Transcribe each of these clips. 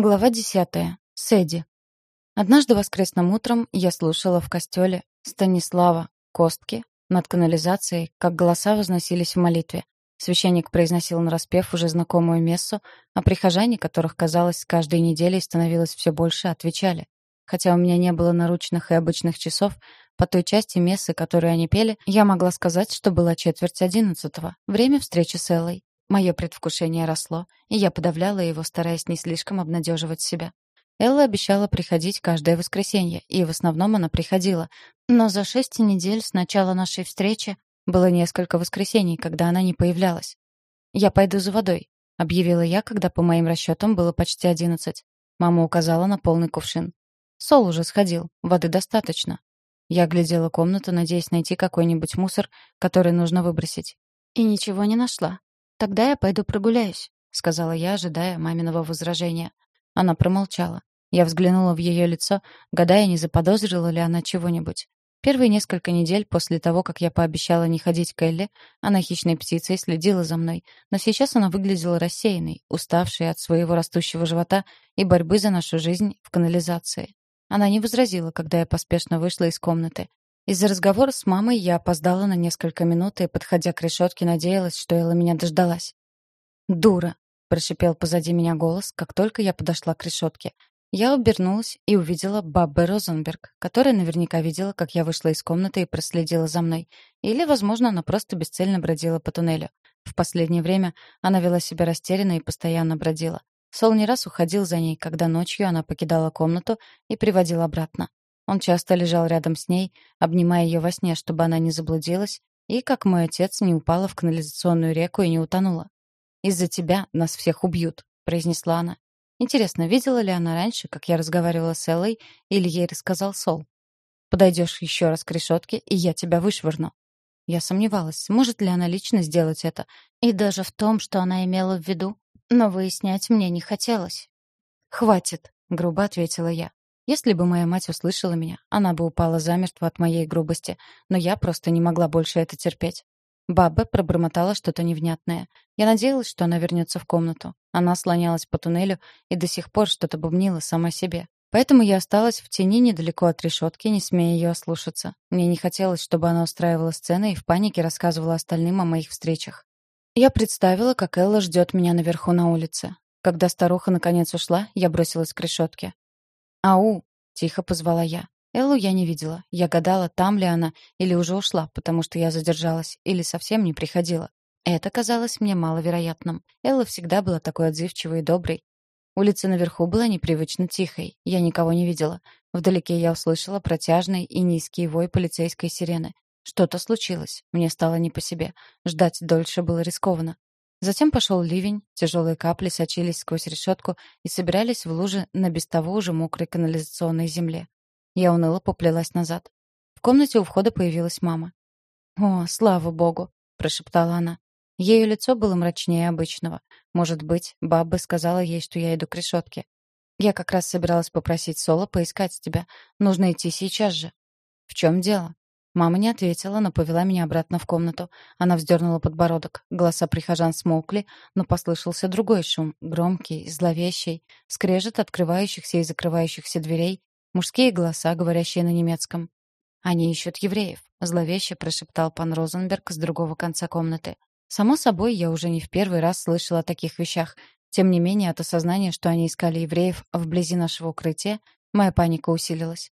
Глава десятая. Сэдди. Однажды воскресным утром я слушала в костеле Станислава Костки над канализацией, как голоса возносились в молитве. Священник произносил нараспев уже знакомую мессу, а прихожане, которых, казалось, с каждой неделей становилось все больше, отвечали. Хотя у меня не было наручных и обычных часов, по той части мессы, которую они пели, я могла сказать, что была четверть одиннадцатого, время встречи с Эллой. Мое предвкушение росло, и я подавляла его, стараясь не слишком обнадеживать себя. Элла обещала приходить каждое воскресенье, и в основном она приходила. Но за шесть недель с начала нашей встречи было несколько воскресений, когда она не появлялась. «Я пойду за водой», — объявила я, когда по моим расчетам было почти одиннадцать. Мама указала на полный кувшин. «Сол уже сходил, воды достаточно». Я глядела комнату, надеясь найти какой-нибудь мусор, который нужно выбросить. И ничего не нашла. «Тогда я пойду прогуляюсь», — сказала я, ожидая маминого возражения. Она промолчала. Я взглянула в ее лицо, гадая, не заподозрила ли она чего-нибудь. Первые несколько недель после того, как я пообещала не ходить к Элли, она хищной птицей следила за мной, но сейчас она выглядела рассеянной, уставшей от своего растущего живота и борьбы за нашу жизнь в канализации. Она не возразила, когда я поспешно вышла из комнаты. Из-за разговора с мамой я опоздала на несколько минут и, подходя к решетке, надеялась, что Элла меня дождалась. «Дура!» — прошипел позади меня голос, как только я подошла к решетке. Я обернулась и увидела Баббе Розенберг, которая наверняка видела, как я вышла из комнаты и проследила за мной. Или, возможно, она просто бесцельно бродила по туннелю. В последнее время она вела себя растерянно и постоянно бродила. Сол не раз уходил за ней, когда ночью она покидала комнату и приводил обратно. Он часто лежал рядом с ней, обнимая ее во сне, чтобы она не заблудилась, и, как мой отец, не упала в канализационную реку и не утонула. «Из-за тебя нас всех убьют», — произнесла она. Интересно, видела ли она раньше, как я разговаривала с Эллой, или ей рассказал Сол? «Подойдешь еще раз к решетке, и я тебя вышвырну». Я сомневалась, сможет ли она лично сделать это, и даже в том, что она имела в виду, но выяснять мне не хотелось. «Хватит», — грубо ответила я. Если бы моя мать услышала меня, она бы упала замертво от моей грубости, но я просто не могла больше это терпеть. Баба пробормотала что-то невнятное. Я надеялась, что она вернется в комнату. Она слонялась по туннелю и до сих пор что-то бубнила сама себе. Поэтому я осталась в тени недалеко от решетки, не смея ее ослушаться. Мне не хотелось, чтобы она устраивала сцены и в панике рассказывала остальным о моих встречах. Я представила, как Элла ждет меня наверху на улице. Когда старуха наконец ушла, я бросилась к решетке. «Ау!» — тихо позвала я. Эллу я не видела. Я гадала, там ли она, или уже ушла, потому что я задержалась, или совсем не приходила. Это казалось мне маловероятным. Элла всегда была такой отзывчивой и доброй. Улица наверху была непривычно тихой. Я никого не видела. Вдалеке я услышала протяжный и низкий вой полицейской сирены. Что-то случилось. Мне стало не по себе. Ждать дольше было рискованно. Затем пошел ливень, тяжелые капли сочились сквозь решетку и собирались в луже на без того уже мокрой канализационной земле. Я уныло поплелась назад. В комнате у входа появилась мама. «О, слава богу!» — прошептала она. Ее лицо было мрачнее обычного. Может быть, баба сказала ей, что я иду к решетке. Я как раз собиралась попросить Соло поискать тебя. Нужно идти сейчас же. В чем дело? Мама не ответила, но повела меня обратно в комнату. Она вздернула подбородок. Голоса прихожан смолкли, но послышался другой шум, громкий, зловещий, скрежет открывающихся и закрывающихся дверей, мужские голоса, говорящие на немецком. «Они ищут евреев», — зловеще прошептал пан Розенберг с другого конца комнаты. Само собой, я уже не в первый раз слышала о таких вещах. Тем не менее, от осознания, что они искали евреев вблизи нашего укрытия, моя паника усилилась.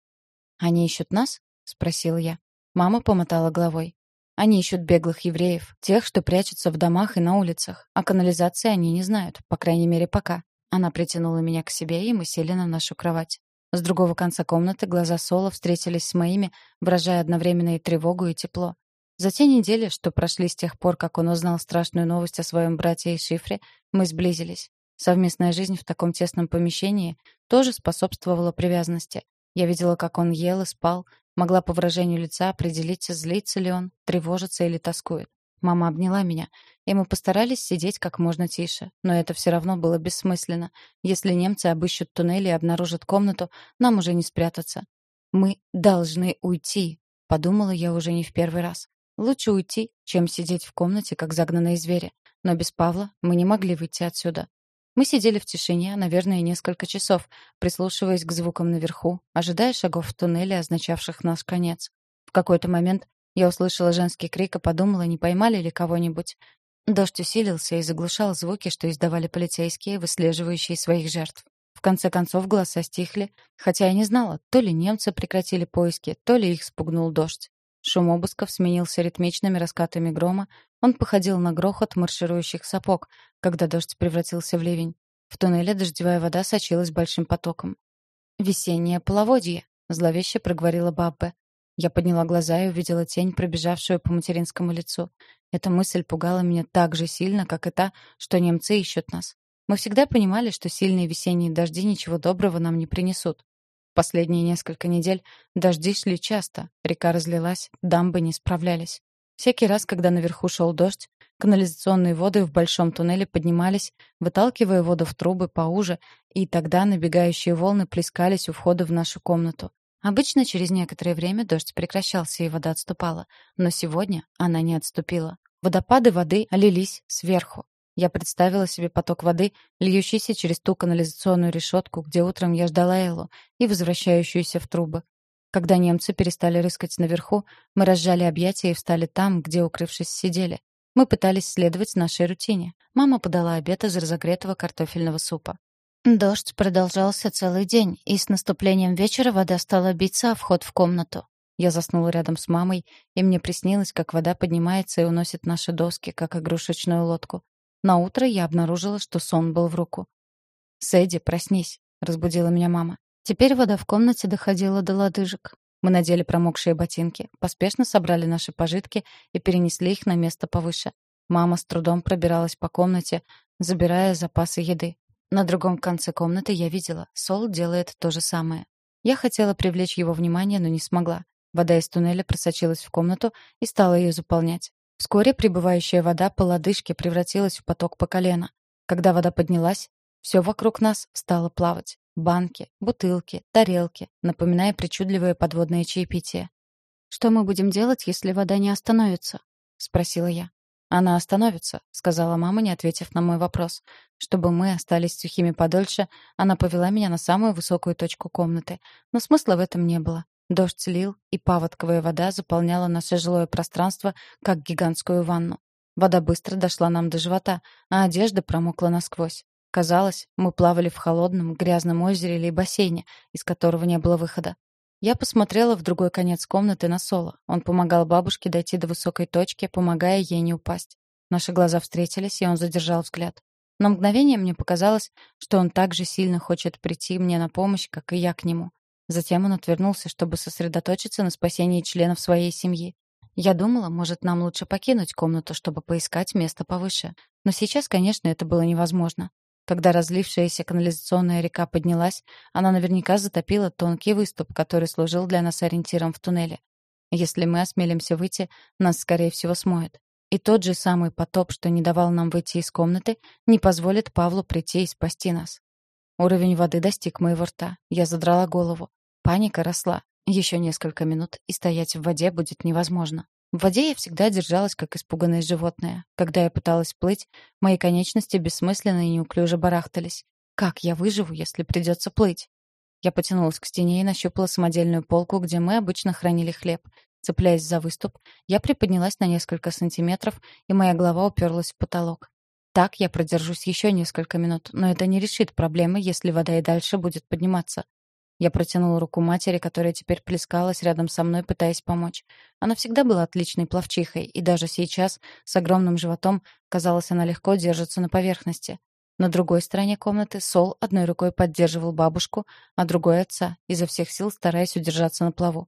«Они ищут нас?» — спросила я. Мама помотала головой. Они ищут беглых евреев, тех, что прячутся в домах и на улицах. О канализации они не знают, по крайней мере, пока. Она притянула меня к себе, и мы сели на нашу кровать. С другого конца комнаты глаза Соло встретились с моими, выражая одновременно и тревогу, и тепло. За те недели, что прошли с тех пор, как он узнал страшную новость о своем брате и шифре, мы сблизились. Совместная жизнь в таком тесном помещении тоже способствовала привязанности. Я видела, как он ел и спал, Могла по выражению лица определить, злится ли он, тревожится или тоскует. Мама обняла меня, и мы постарались сидеть как можно тише. Но это все равно было бессмысленно. Если немцы обыщут туннель и обнаружат комнату, нам уже не спрятаться. «Мы должны уйти», — подумала я уже не в первый раз. Лучше уйти, чем сидеть в комнате, как загнанные звери. Но без Павла мы не могли выйти отсюда. Мы сидели в тишине, наверное, несколько часов, прислушиваясь к звукам наверху, ожидая шагов в туннеле, означавших наш конец. В какой-то момент я услышала женский крик и подумала, не поймали ли кого-нибудь. Дождь усилился и заглушал звуки, что издавали полицейские, выслеживающие своих жертв. В конце концов голоса стихли, хотя я не знала, то ли немцы прекратили поиски, то ли их спугнул дождь. Шум обысков сменился ритмичными раскатами грома, он походил на грохот марширующих сапог, когда дождь превратился в ливень. В туннеле дождевая вода сочилась большим потоком. «Весеннее половодье», — зловеще проговорила Баббе. Я подняла глаза и увидела тень, пробежавшую по материнскому лицу. Эта мысль пугала меня так же сильно, как и та, что немцы ищут нас. Мы всегда понимали, что сильные весенние дожди ничего доброго нам не принесут. Последние несколько недель дожди шли часто, река разлилась, дамбы не справлялись. Всякий раз, когда наверху шел дождь, канализационные воды в большом туннеле поднимались, выталкивая воду в трубы поуже, и тогда набегающие волны плескались у входа в нашу комнату. Обычно через некоторое время дождь прекращался и вода отступала, но сегодня она не отступила. Водопады воды лились сверху. Я представила себе поток воды, льющийся через ту канализационную решетку, где утром я ждала Эллу, и возвращающуюся в трубы. Когда немцы перестали рыскать наверху, мы разжали объятия и встали там, где, укрывшись, сидели. Мы пытались следовать нашей рутине. Мама подала обед из разогретого картофельного супа. Дождь продолжался целый день, и с наступлением вечера вода стала биться о вход в комнату. Я заснула рядом с мамой, и мне приснилось, как вода поднимается и уносит наши доски, как игрушечную лодку. На утро я обнаружила, что сон был в руку. «Сэдди, проснись», — разбудила меня мама. Теперь вода в комнате доходила до лодыжек. Мы надели промокшие ботинки, поспешно собрали наши пожитки и перенесли их на место повыше. Мама с трудом пробиралась по комнате, забирая запасы еды. На другом конце комнаты я видела, Сол делает то же самое. Я хотела привлечь его внимание, но не смогла. Вода из туннеля просочилась в комнату и стала ее заполнять. Вскоре прибывающая вода по лодыжке превратилась в поток по колено. Когда вода поднялась, все вокруг нас стало плавать. Банки, бутылки, тарелки, напоминая причудливое подводное чаепитие. «Что мы будем делать, если вода не остановится?» — спросила я. «Она остановится», — сказала мама, не ответив на мой вопрос. Чтобы мы остались сухими подольше, она повела меня на самую высокую точку комнаты. Но смысла в этом не было. Дождь лил, и паводковая вода заполняла наше жилое пространство, как гигантскую ванну. Вода быстро дошла нам до живота, а одежда промокла насквозь. Казалось, мы плавали в холодном, грязном озере или бассейне, из которого не было выхода. Я посмотрела в другой конец комнаты на Соло. Он помогал бабушке дойти до высокой точки, помогая ей не упасть. Наши глаза встретились, и он задержал взгляд. На мгновение мне показалось, что он так же сильно хочет прийти мне на помощь, как и я к нему. Затем он отвернулся, чтобы сосредоточиться на спасении членов своей семьи. Я думала, может, нам лучше покинуть комнату, чтобы поискать место повыше. Но сейчас, конечно, это было невозможно. Когда разлившаяся канализационная река поднялась, она наверняка затопила тонкий выступ, который служил для нас ориентиром в туннеле. Если мы осмелимся выйти, нас, скорее всего, смоет. И тот же самый потоп, что не давал нам выйти из комнаты, не позволит Павлу прийти и спасти нас. Уровень воды достиг моего рта. Я задрала голову. Паника росла. Еще несколько минут, и стоять в воде будет невозможно. В воде я всегда держалась, как испуганное животное. Когда я пыталась плыть, мои конечности бессмысленно и неуклюже барахтались. Как я выживу, если придется плыть? Я потянулась к стене и нащупала самодельную полку, где мы обычно хранили хлеб. Цепляясь за выступ, я приподнялась на несколько сантиметров, и моя голова уперлась в потолок. Так я продержусь еще несколько минут, но это не решит проблемы, если вода и дальше будет подниматься. Я протянула руку матери, которая теперь плескалась рядом со мной, пытаясь помочь. Она всегда была отличной пловчихой, и даже сейчас, с огромным животом, казалось, она легко держится на поверхности. На другой стороне комнаты Сол одной рукой поддерживал бабушку, а другой — отца, изо всех сил стараясь удержаться на плаву.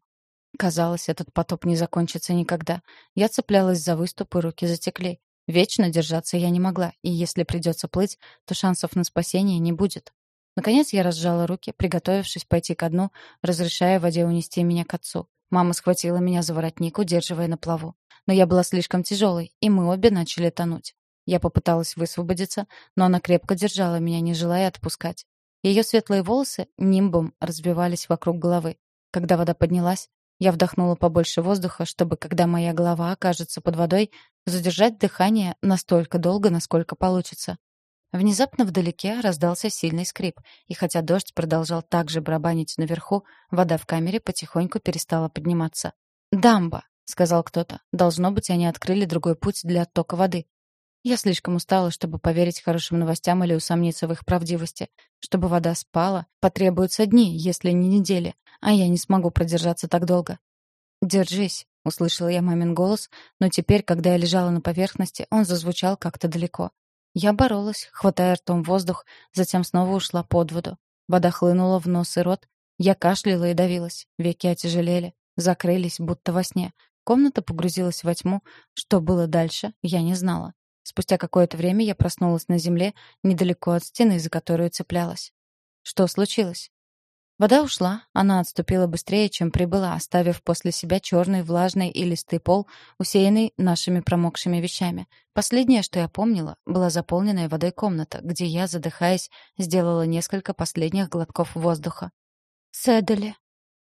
Казалось, этот потоп не закончится никогда. Я цеплялась за выступ, и руки затекли. Вечно держаться я не могла, и если придется плыть, то шансов на спасение не будет. Наконец я разжала руки, приготовившись пойти ко дну, разрешая воде унести меня к отцу. Мама схватила меня за воротник, удерживая на плаву. Но я была слишком тяжелой, и мы обе начали тонуть. Я попыталась высвободиться, но она крепко держала меня, не желая отпускать. Ее светлые волосы нимбом разбивались вокруг головы. Когда вода поднялась, я вдохнула побольше воздуха, чтобы, когда моя голова окажется под водой, задержать дыхание настолько долго, насколько получится. Внезапно вдалеке раздался сильный скрип, и хотя дождь продолжал также барабанить наверху, вода в камере потихоньку перестала подниматься. «Дамба!» — сказал кто-то. «Должно быть, они открыли другой путь для оттока воды». Я слишком устала, чтобы поверить хорошим новостям или усомниться в их правдивости. Чтобы вода спала, потребуются дни, если не недели, а я не смогу продержаться так долго. «Держись», — услышала я мамин голос, но теперь, когда я лежала на поверхности, он зазвучал как-то далеко. Я боролась, хватая ртом воздух, затем снова ушла под воду. Вода хлынула в нос и рот. Я кашляла и давилась, веки отяжелели, закрылись, будто во сне. Комната погрузилась во тьму. Что было дальше, я не знала. Спустя какое-то время я проснулась на земле, недалеко от стены, за которую цеплялась. Что случилось? Вода ушла, она отступила быстрее, чем прибыла, оставив после себя черный, влажный и листый пол, усеянный нашими промокшими вещами. Последнее, что я помнила, была заполненная водой комната, где я, задыхаясь, сделала несколько последних глотков воздуха. «Сэдали».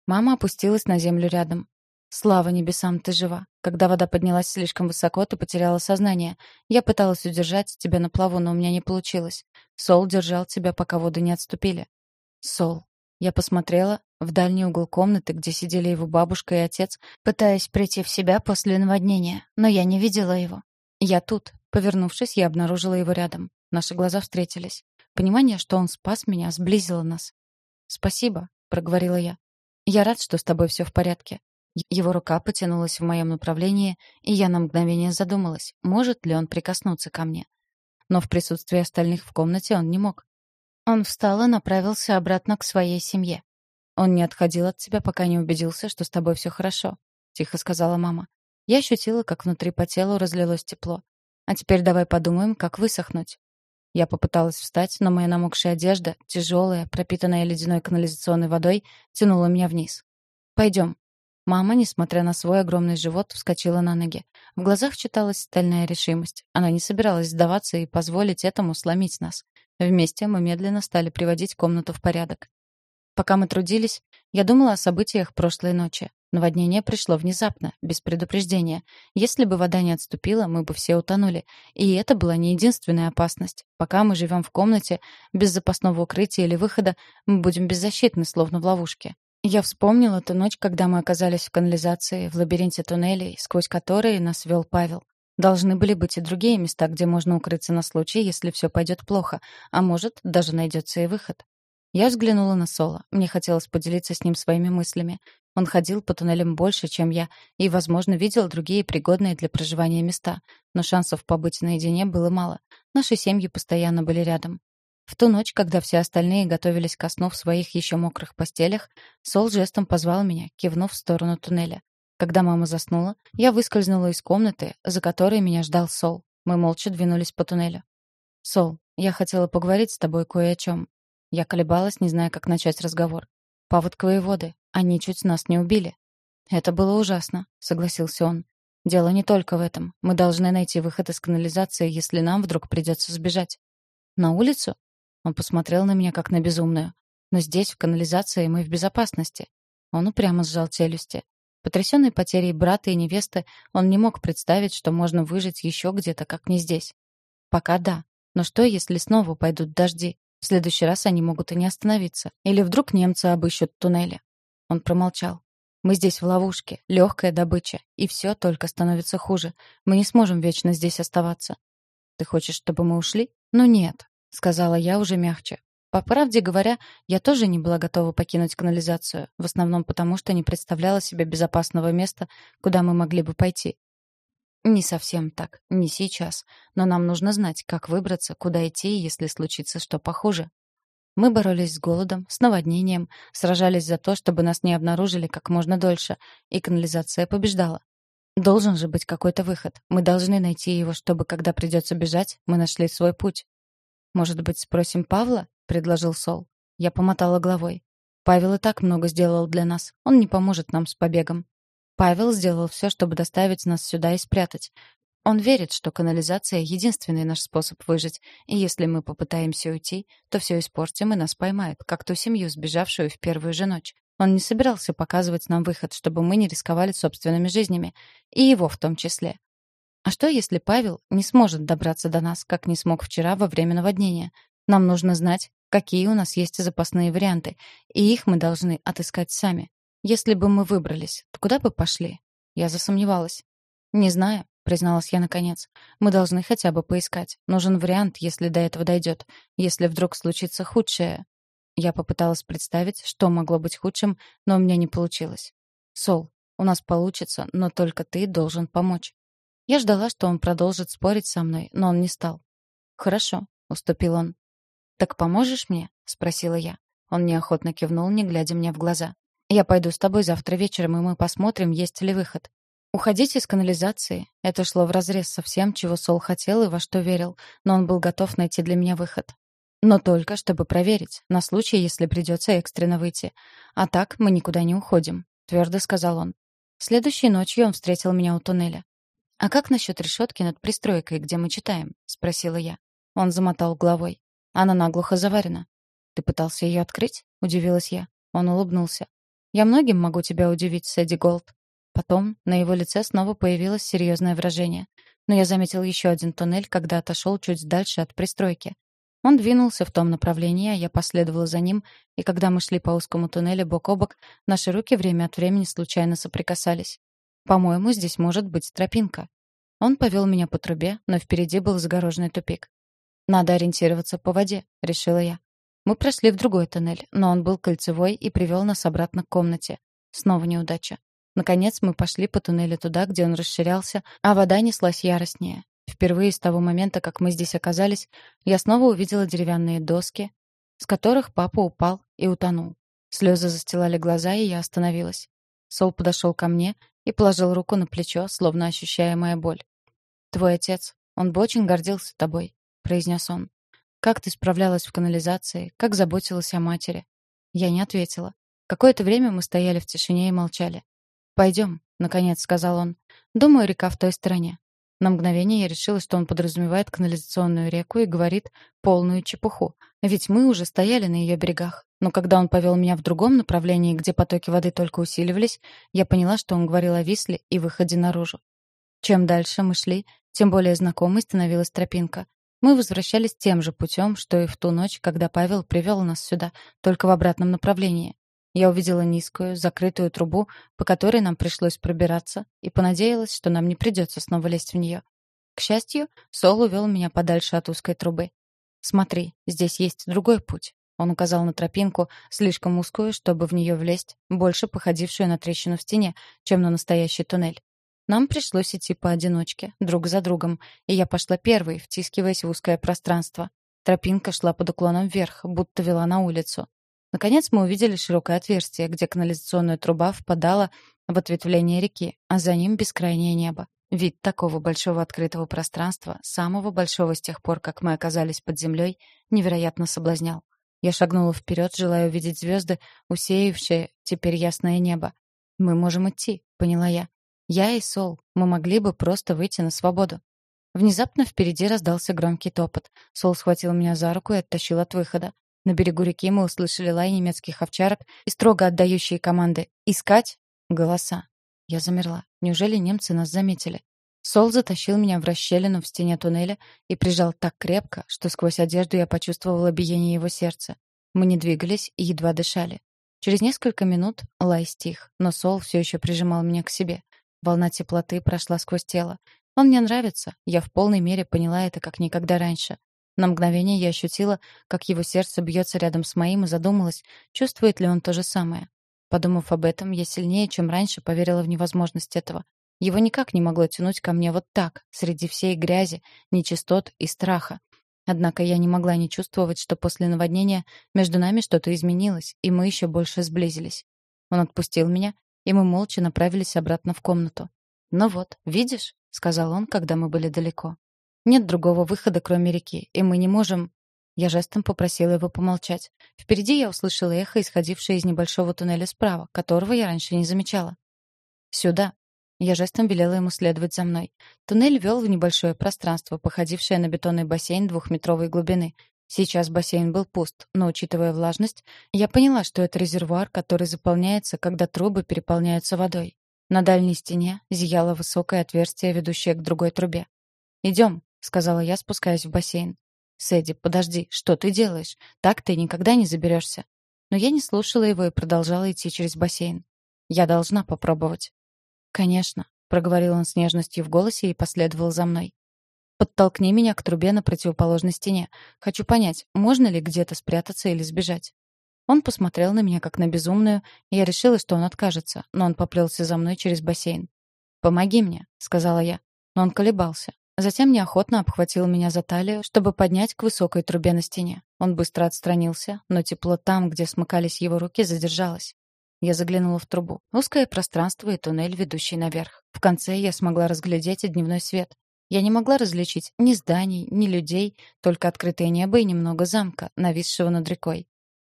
Мама опустилась на землю рядом. «Слава небесам, ты жива. Когда вода поднялась слишком высоко, ты потеряла сознание. Я пыталась удержать тебя на плаву, но у меня не получилось. Сол держал тебя, пока воды не отступили». «Сол. Я посмотрела в дальний угол комнаты, где сидели его бабушка и отец, пытаясь прийти в себя после наводнения, но я не видела его. Я тут. Повернувшись, я обнаружила его рядом. Наши глаза встретились. Понимание, что он спас меня, сблизило нас. «Спасибо», — проговорила я. «Я рад, что с тобой все в порядке». Его рука потянулась в моем направлении, и я на мгновение задумалась, может ли он прикоснуться ко мне. Но в присутствии остальных в комнате он не мог. Он встал и направился обратно к своей семье. «Он не отходил от тебя, пока не убедился, что с тобой все хорошо», — тихо сказала мама. Я ощутила, как внутри по телу разлилось тепло. «А теперь давай подумаем, как высохнуть». Я попыталась встать, но моя намокшая одежда, тяжелая, пропитанная ледяной канализационной водой, тянула меня вниз. «Пойдем». Мама, несмотря на свой огромный живот, вскочила на ноги. В глазах читалась стальная решимость. Она не собиралась сдаваться и позволить этому сломить нас. Вместе мы медленно стали приводить комнату в порядок. Пока мы трудились, я думала о событиях прошлой ночи. Наводнение пришло внезапно, без предупреждения. Если бы вода не отступила, мы бы все утонули. И это была не единственная опасность. Пока мы живем в комнате, без запасного укрытия или выхода, мы будем беззащитны, словно в ловушке. Я вспомнила ту ночь, когда мы оказались в канализации, в лабиринте туннелей, сквозь которые нас вел Павел. Должны были быть и другие места, где можно укрыться на случай, если все пойдет плохо, а может, даже найдется и выход. Я взглянула на Соло. Мне хотелось поделиться с ним своими мыслями. Он ходил по туннелям больше, чем я, и, возможно, видел другие пригодные для проживания места. Но шансов побыть наедине было мало. Наши семьи постоянно были рядом. В ту ночь, когда все остальные готовились ко сну в своих еще мокрых постелях, Сол жестом позвал меня, кивнув в сторону туннеля. Когда мама заснула, я выскользнула из комнаты, за которой меня ждал Сол. Мы молча двинулись по туннелю. «Сол, я хотела поговорить с тобой кое о чем». Я колебалась, не зная, как начать разговор. «Паводковые воды. Они чуть нас не убили». «Это было ужасно», — согласился он. «Дело не только в этом. Мы должны найти выход из канализации, если нам вдруг придется сбежать». «На улицу?» Он посмотрел на меня, как на безумную. «Но здесь, в канализации, мы в безопасности». Он упрямо сжал челюсти. Потрясенный потерей брата и невесты, он не мог представить, что можно выжить еще где-то, как не здесь. Пока да. Но что, если снова пойдут дожди? В следующий раз они могут и не остановиться. Или вдруг немцы обыщут туннели. Он промолчал. Мы здесь в ловушке, легкая добыча, и все только становится хуже. Мы не сможем вечно здесь оставаться. Ты хочешь, чтобы мы ушли? Ну нет, сказала я уже мягче. По правде говоря, я тоже не была готова покинуть канализацию, в основном потому, что не представляла себе безопасного места, куда мы могли бы пойти. Не совсем так, не сейчас, но нам нужно знать, как выбраться, куда идти, если случится что похуже. Мы боролись с голодом, с наводнением, сражались за то, чтобы нас не обнаружили как можно дольше, и канализация побеждала. Должен же быть какой-то выход. Мы должны найти его, чтобы, когда придется бежать, мы нашли свой путь. Может быть, спросим Павла? Предложил Сол. Я помотала головой. Павел и так много сделал для нас. Он не поможет нам с побегом. Павел сделал все, чтобы доставить нас сюда и спрятать. Он верит, что канализация — единственный наш способ выжить, и если мы попытаемся уйти, то все испортим и нас поймают, как ту семью, сбежавшую в первую же ночь. Он не собирался показывать нам выход, чтобы мы не рисковали собственными жизнями, и его в том числе. А что, если Павел не сможет добраться до нас, как не смог вчера во время наводнения? Нам нужно знать, какие у нас есть запасные варианты, и их мы должны отыскать сами. Если бы мы выбрались, то куда бы пошли? Я засомневалась. Не знаю, призналась я наконец. Мы должны хотя бы поискать. Нужен вариант, если до этого дойдет. Если вдруг случится худшее. Я попыталась представить, что могло быть худшим, но у меня не получилось. Сол, у нас получится, но только ты должен помочь. Я ждала, что он продолжит спорить со мной, но он не стал. «Хорошо», — уступил он. «Так поможешь мне?» — спросила я. Он неохотно кивнул, не глядя мне в глаза. «Я пойду с тобой завтра вечером, и мы посмотрим, есть ли выход. Уходить из канализации — это шло вразрез со всем, чего Сол хотел и во что верил, но он был готов найти для меня выход. Но только чтобы проверить, на случай, если придется экстренно выйти. А так мы никуда не уходим, твердо сказал он. Следующей ночью он встретил меня у туннеля. «А как насчет решетки над пристройкой, где мы читаем?» — спросила я. Он замотал головой. «Она наглухо заварена». «Ты пытался ее открыть?» — удивилась я. Он улыбнулся. «Я многим могу тебя удивить, Сэдди Голд. Потом на его лице снова появилось серьезное выражение. Но я заметил еще один туннель, когда отошел чуть дальше от пристройки. Он двинулся в том направлении, а я последовала за ним, и когда мы шли по узкому туннелю бок о бок, наши руки время от времени случайно соприкасались. «По-моему, здесь может быть тропинка». Он повел меня по трубе, но впереди был загороженный тупик. «Надо ориентироваться по воде», — решила я. Мы прошли в другой туннель, но он был кольцевой и привел нас обратно к комнате. Снова неудача. Наконец мы пошли по туннелю туда, где он расширялся, а вода неслась яростнее. Впервые с того момента, как мы здесь оказались, я снова увидела деревянные доски, с которых папа упал и утонул. Слезы застилали глаза, и я остановилась. Сол подошел ко мне и положил руку на плечо, словно ощущая мою боль. «Твой отец, он бы очень гордился тобой», — произнес он. «Как ты справлялась в канализации, как заботилась о матери?» Я не ответила. Какое-то время мы стояли в тишине и молчали. «Пойдем», — наконец сказал он. «Думаю, река в той стороне». На мгновение я решила, что он подразумевает канализационную реку и говорит полную чепуху. Ведь мы уже стояли на ее берегах. Но когда он повел меня в другом направлении, где потоки воды только усиливались, я поняла, что он говорил о Висле и выходе наружу. Чем дальше мы шли, тем более знакомой становилась тропинка. Мы возвращались тем же путем, что и в ту ночь, когда Павел привел нас сюда, только в обратном направлении. Я увидела низкую, закрытую трубу, по которой нам пришлось пробираться, и понадеялась, что нам не придется снова лезть в нее. К счастью, Сол увел меня подальше от узкой трубы. «Смотри, здесь есть другой путь». Он указал на тропинку, слишком узкую, чтобы в нее влезть, больше походившую на трещину в стене, чем на настоящий туннель. Нам пришлось идти поодиночке, друг за другом, и я пошла первой, втискиваясь в узкое пространство. Тропинка шла под уклоном вверх, будто вела на улицу. Наконец мы увидели широкое отверстие, где канализационная труба впадала в ответвление реки, а за ним бескрайнее небо. Вид такого большого открытого пространства, самого большого с тех пор, как мы оказались под землей, невероятно соблазнял. Я шагнула вперед, желая увидеть звезды, усеявшие теперь ясное небо. «Мы можем идти», — поняла я. «Я и Сол, мы могли бы просто выйти на свободу». Внезапно впереди раздался громкий топот. Сол схватил меня за руку и оттащил от выхода. На берегу реки мы услышали лай немецких овчарок и строго отдающие команды «Искать!» голоса. Я замерла. Неужели немцы нас заметили? Сол затащил меня в расщелину в стене туннеля и прижал так крепко, что сквозь одежду я почувствовала биение его сердца. Мы не двигались и едва дышали. Через несколько минут лай стих, но Сол все еще прижимал меня к себе. Волна теплоты прошла сквозь тело. Он мне нравится. Я в полной мере поняла это как никогда раньше. На мгновение я ощутила, как его сердце бьется рядом с моим и задумалась, чувствует ли он то же самое. Подумав об этом, я сильнее, чем раньше, поверила в невозможность этого. Его никак не могло тянуть ко мне вот так, среди всей грязи, нечистот и страха. Однако я не могла не чувствовать, что после наводнения между нами что-то изменилось, и мы еще больше сблизились. Он отпустил меня, и мы молча направились обратно в комнату. «Ну вот, видишь?» — сказал он, когда мы были далеко. Нет другого выхода, кроме реки, и мы не можем...» Я жестом попросила его помолчать. Впереди я услышала эхо, исходившее из небольшого туннеля справа, которого я раньше не замечала. «Сюда». Я жестом велела ему следовать за мной. Туннель вел в небольшое пространство, походившее на бетонный бассейн двухметровой глубины. Сейчас бассейн был пуст, но, учитывая влажность, я поняла, что это резервуар, который заполняется, когда трубы переполняются водой. На дальней стене зияло высокое отверстие, ведущее к другой трубе. «Идем», — сказала я, спускаясь в бассейн. «Сэдди, подожди, что ты делаешь? Так ты никогда не заберешься». Но я не слушала его и продолжала идти через бассейн. «Я должна попробовать». «Конечно», — проговорил он с нежностью в голосе и последовал за мной. «Подтолкни меня к трубе на противоположной стене. Хочу понять, можно ли где-то спрятаться или сбежать». Он посмотрел на меня как на безумную, и я решила, что он откажется, но он поплелся за мной через бассейн. «Помоги мне», — сказала я. Но он колебался. Затем неохотно обхватил меня за талию, чтобы поднять к высокой трубе на стене. Он быстро отстранился, но тепло там, где смыкались его руки, задержалось. Я заглянула в трубу. Узкое пространство и туннель, ведущий наверх. В конце я смогла разглядеть и дневной свет. Я не могла различить ни зданий, ни людей, только открытое небо и немного замка, нависшего над рекой.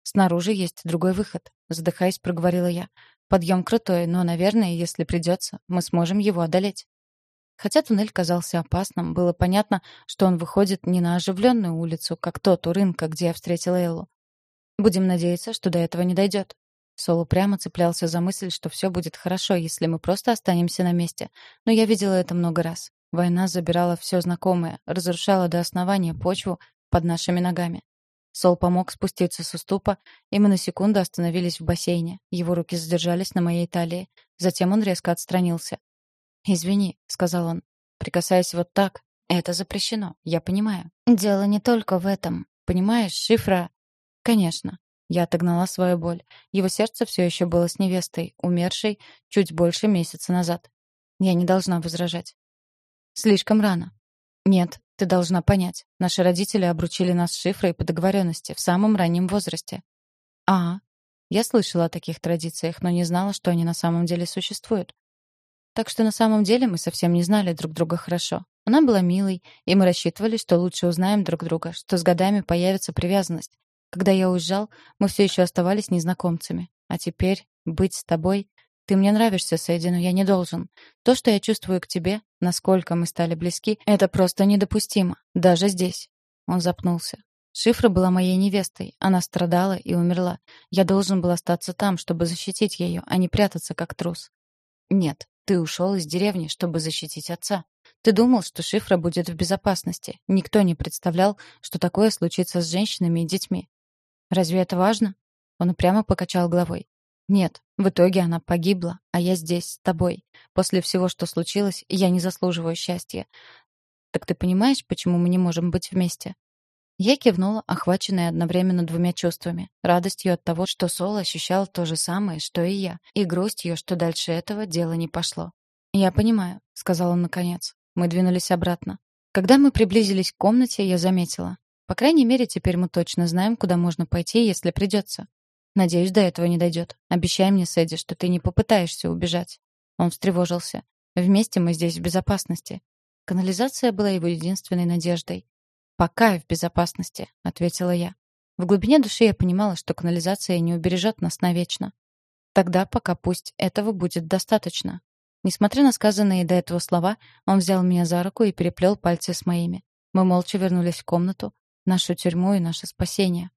Снаружи есть другой выход, задыхаясь, проговорила я. Подъем крутой, но, наверное, если придется, мы сможем его одолеть. Хотя туннель казался опасным, было понятно, что он выходит не на оживленную улицу, как тот у рынка, где я встретила Эллу. Будем надеяться, что до этого не дойдет. Сол упрямо цеплялся за мысль, что все будет хорошо, если мы просто останемся на месте. Но я видела это много раз. Война забирала все знакомое, разрушала до основания почву под нашими ногами. Сол помог спуститься с уступа, и мы на секунду остановились в бассейне. Его руки задержались на моей талии. Затем он резко отстранился. «Извини», — сказал он, — «прикасаясь вот так, это запрещено, я понимаю. Дело не только в этом. Понимаешь, шифра...» «Конечно». Я отогнала свою боль. Его сердце все еще было с невестой, умершей чуть больше месяца назад. Я не должна возражать. «Слишком рано». «Нет, ты должна понять, наши родители обручили нас шифрой по договоренности в самом раннем возрасте. А, я слышала о таких традициях, но не знала, что они на самом деле существуют. Так что на самом деле мы совсем не знали друг друга хорошо. Она была милой, и мы рассчитывали, что лучше узнаем друг друга, что с годами появится привязанность. Когда я уезжал, мы все еще оставались незнакомцами. А теперь быть с тобой ты мне нравишься, Сэдди, но я не должен. То, что я чувствую к тебе, насколько мы стали близки, это просто недопустимо. Даже здесь. Он запнулся. Шифра была моей невестой. Она страдала и умерла. Я должен был остаться там, чтобы защитить ее, а не прятаться как трус. Нет, ты ушел из деревни, чтобы защитить отца. Ты думал, что Шифра будет в безопасности. Никто не представлял, что такое случится с женщинами и детьми. Разве это важно? Он упрямо покачал головой. Нет, в итоге она погибла, а я здесь с тобой. После всего, что случилось, я не заслуживаю счастья. Так ты понимаешь, почему мы не можем быть вместе? Я кивнула, охваченная одновременно двумя чувствами: радостью от того, что Сол ощущал то же самое, что и я, и грустью, что дальше этого дело не пошло. "Я понимаю", сказал он наконец. Мы двинулись обратно. Когда мы приблизились к комнате, я заметила: по крайней мере, теперь мы точно знаем, куда можно пойти, если придется. Надеюсь, до этого не дойдет. Обещай мне, Сэдди, что ты не попытаешься убежать. Он встревожился. Вместе мы здесь в безопасности. Канализация была его единственной надеждой. «Пока в безопасности», — ответила я. В глубине души я понимала, что канализация не убережет нас навечно. Тогда пока пусть этого будет достаточно. Несмотря на сказанные до этого слова, он взял меня за руку и переплел пальцы с моими. Мы молча вернулись в комнату, нашу тюрьму и наше спасение.